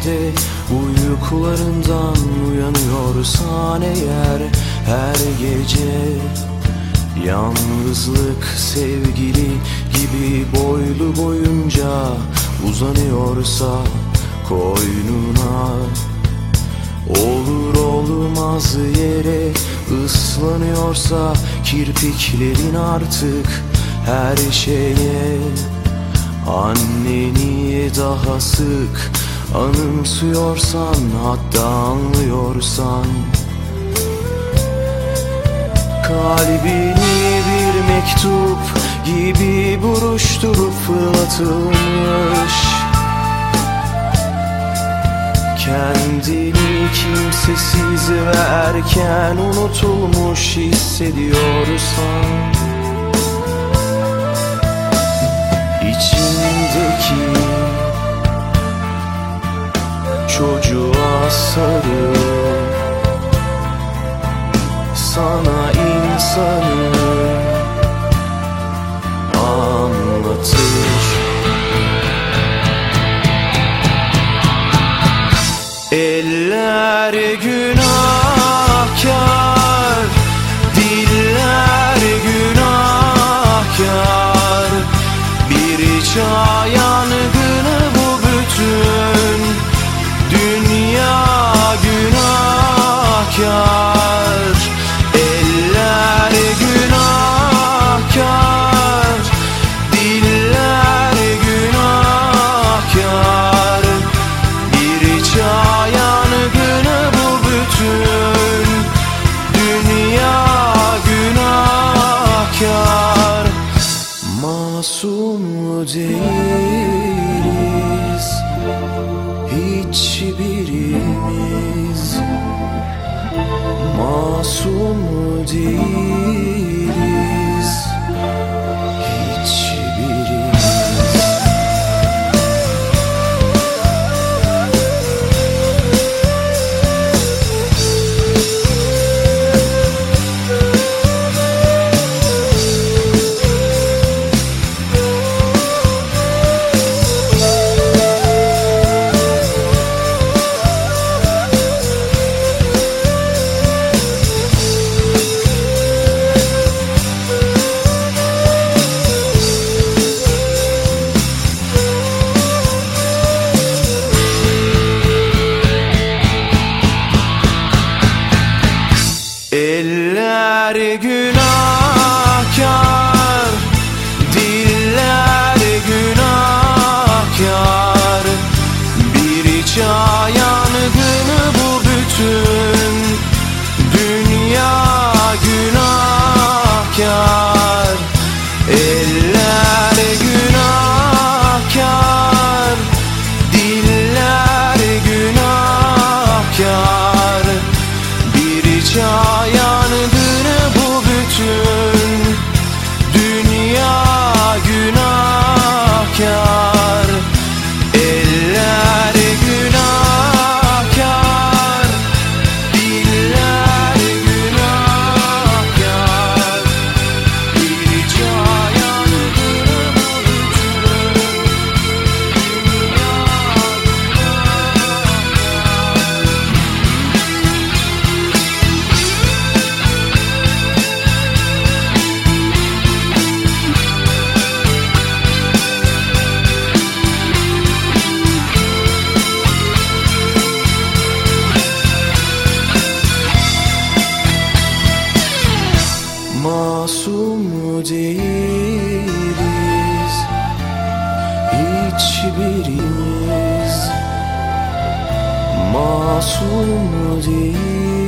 içinde Uykularından uyanıyorsan eğer her gece. Yalnızlık sevgili gibi boylu boyunca uzanıyorsa koynuna. Olur olmaz yere ıslanıyorsa kirpiklerin artık her şeye. Anneni daha sık anımsıyorsan hatta anlıyorsan. Kalbini bir mektup gibi buruşturup fırlatılmış. Kendini kimsesiz ve erken unutulmuş hissediyorsan. İçindeki çocuğa sarıl Sana insanı anlatır. Eller günahkar Diller günahkar. Bir çağ değiliz Hiçbirimiz Masum değiliz Eller Hiçbirimiz Masum değiliz